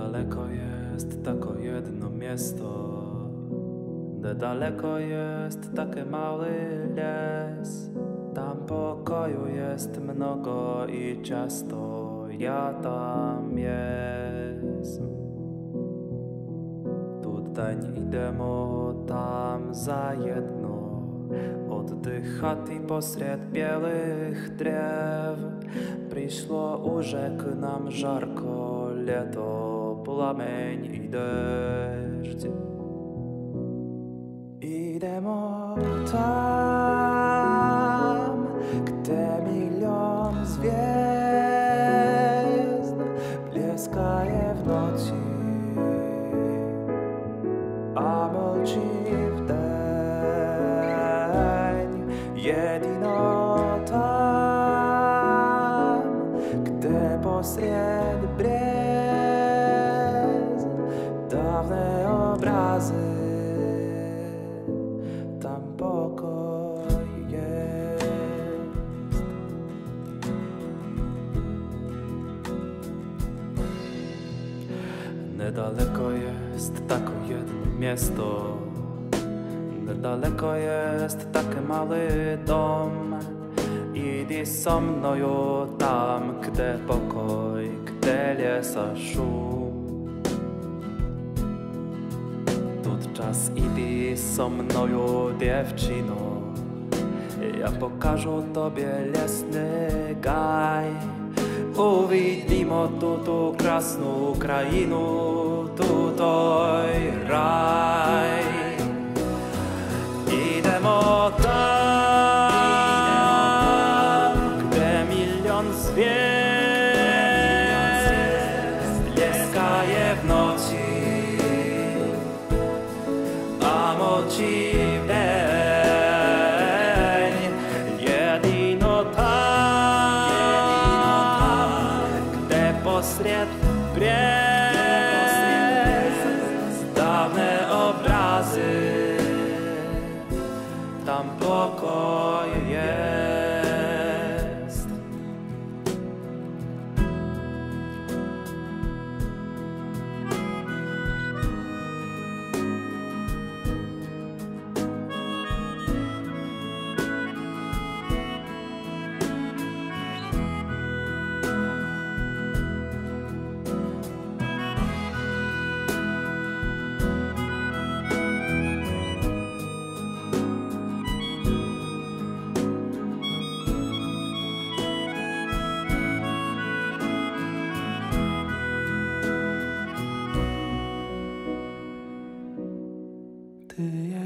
daleko jest tako jedno miasto, de daleko jest takie mały les. Tam pokoju jest mnogo i ciasto, ja tam jest. Tutaj idę tam za jedno. Oddychati posred białych drzew Przyszło urzek nam żarko leto поламень і дежці. Ідемо. Nedaleko jest tako jedno miasto, Nedaleko jest taki mały dom. Idź со мною tam, gdzie pokoj, gdzie lesa szum. Тут czas idę со мною, dziewczyno Ja pokażę tobie lesny gaj Повідімо ту красну Україну, ту той рай. Tam pokoj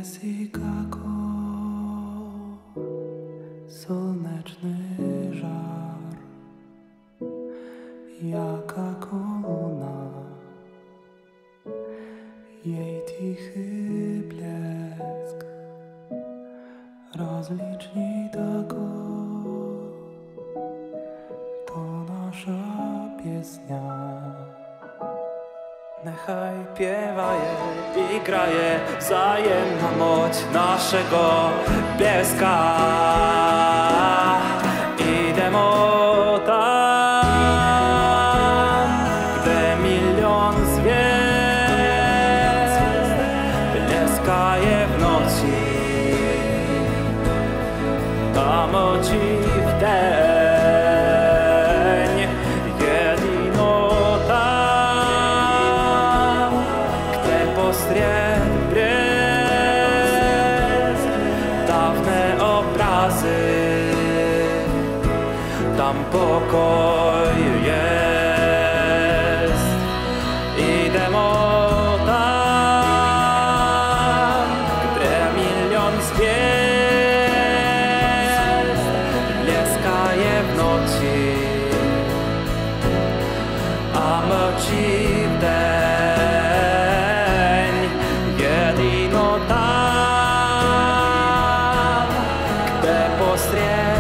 Chicago, słoneczny żar, jaka kolumna, jej tichy blesk, rozlicznij tego, to nasza piesnia. Nechaj piewaje i graje wzajemna moc naszego pieska. Idemo tam, gdzie milion gwiazd błyskaje w nocy, a moci w. tam pokoj jest. I tam, gdzie milion gwiazd bleskaje w nocy, a mroci w dzień, jedyno tam, gdzie postrzegasz